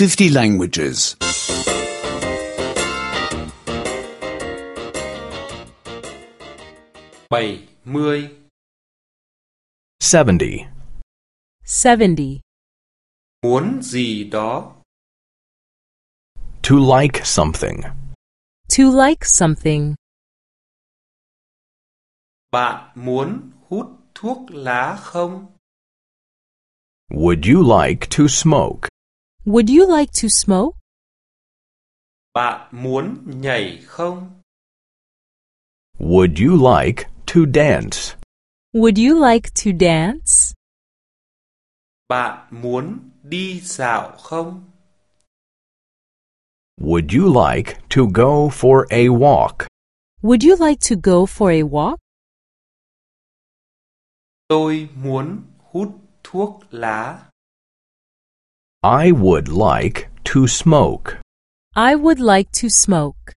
50 languages. 70 70. 70. Muốn gì đó. To like something. To like something. Bạn muốn hút thuốc lá không? Would you like to smoke? Would you like to smoke? Bạn muốn nhảy không? Would you like to dance? Would you like to dance? Bạn muốn đi dạo không? Would you like to go for a walk? Would you like to go for a walk? Tôi muốn hút thuốc lá. I would like to smoke. I would like to smoke.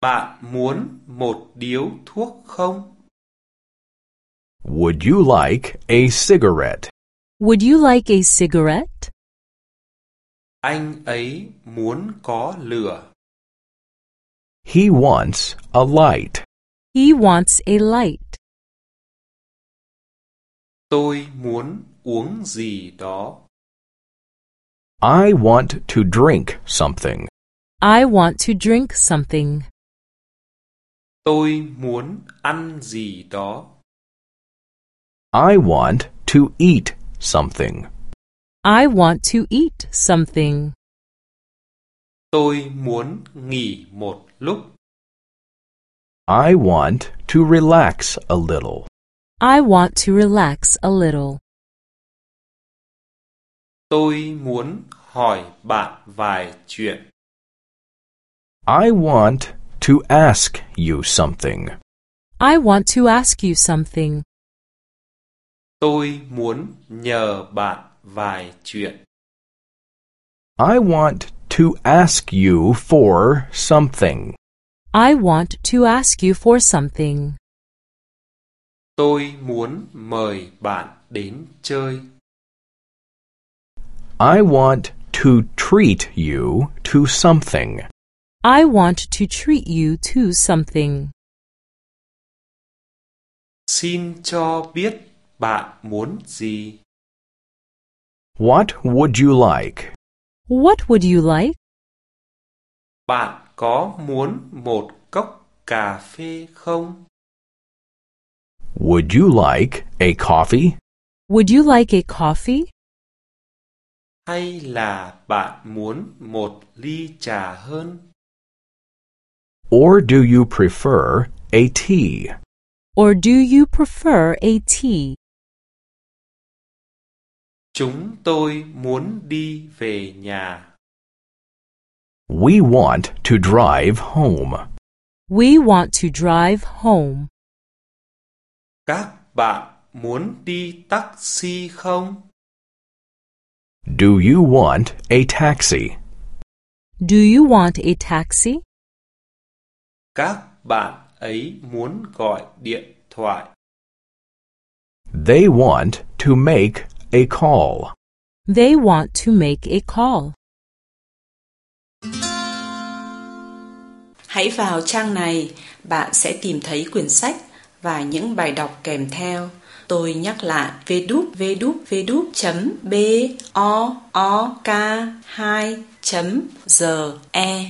Bạn muốn một điếu thuốc không? Would you like a cigarette? Would you like a cigarette? Anh ấy muốn có lửa. He wants a light. He wants a light. Tôi muốn uống gì đó. I want to drink something. I want to drink something. Tôi muốn ăn gì đó. I want to eat something. I want to eat something. Tôi muốn nghỉ một lúc. I want to relax a little. I want to relax a little. Tôi muốn hỏi bạn vài chuyện. I want to ask you something. I want to ask you something. Tôi muốn nhờ bạn vài chuyện. I want to ask you for something. I want to ask you for something. Tôi muốn mời bạn đến chơi. I want to treat you to something. I want to treat you to something. Xin cho biết bạn muốn gì. What would you like? What would you like? Bạn có muốn một cốc cà phê không? Would you like a coffee? Would you like a coffee? Hay là bạn muốn một ly trà hơn? Or do you prefer a tea? Or do you prefer a tea? Chúng tôi muốn đi về nhà. We want to drive home. We want to drive home. Các bạn muốn đi taxi không? Do you want a taxi? Do you want a taxi? Các bạn ấy muốn gọi điện thoại. They want to make a call. They want to make a call. Hãy vào trang này, bạn sẽ tìm thấy quyển sách và những bài đọc kèm theo. Tôi nhắc lại vê đúp vê đúp vê đúp chấm b o o k 2 chấm g e.